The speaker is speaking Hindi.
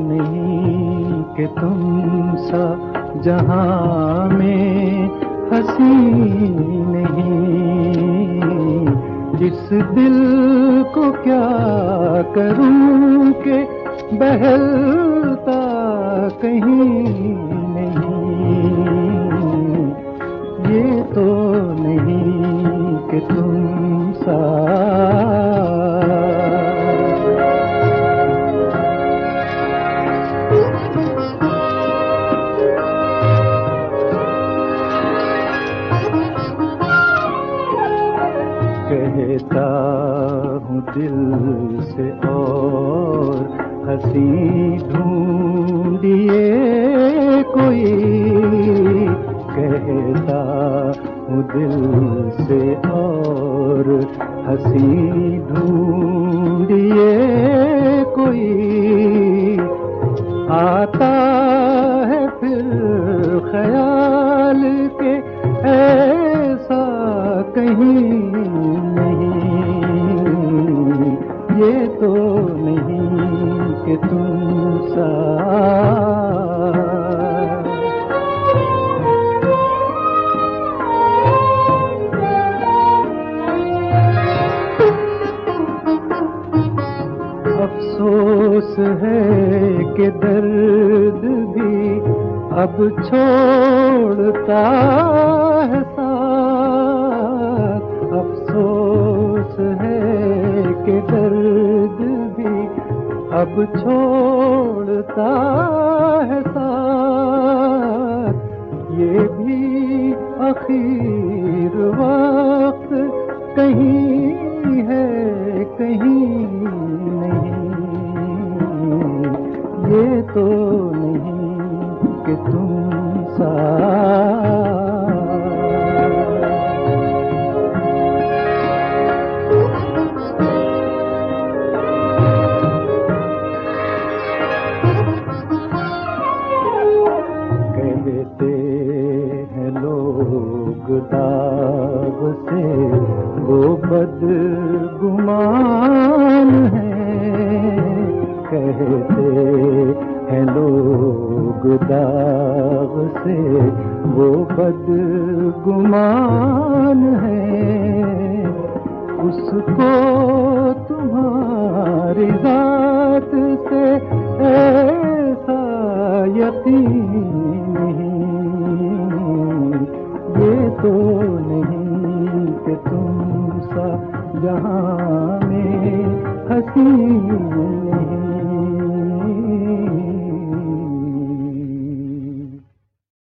नहीं कि तुम सा जहाँ में हसी नहीं। इस दिल को क्या करूँ के बहलता कहीं कहता हूँ दिल से और हँसी ढूंढिए कोई। कहता हूँ दिल से और हँसी ढूंढिए कोई। आता है फिर ख्याल के ऐसा कहीं अफसोस है कि दर्द भी अब छोड़ता है साथ। अफसोस है कि दर्द अब छोड़ता है साथ। ये भी आखिर वक्त कहीं है, कहीं नहीं। ये तो नहीं कि तुम सा दाग से वो बदगुमान है। कहते हैं लोग दाग से वो बदगुमान है। उसको तुम्हारी बात से ऐसा यकीन जहाँ में हँसी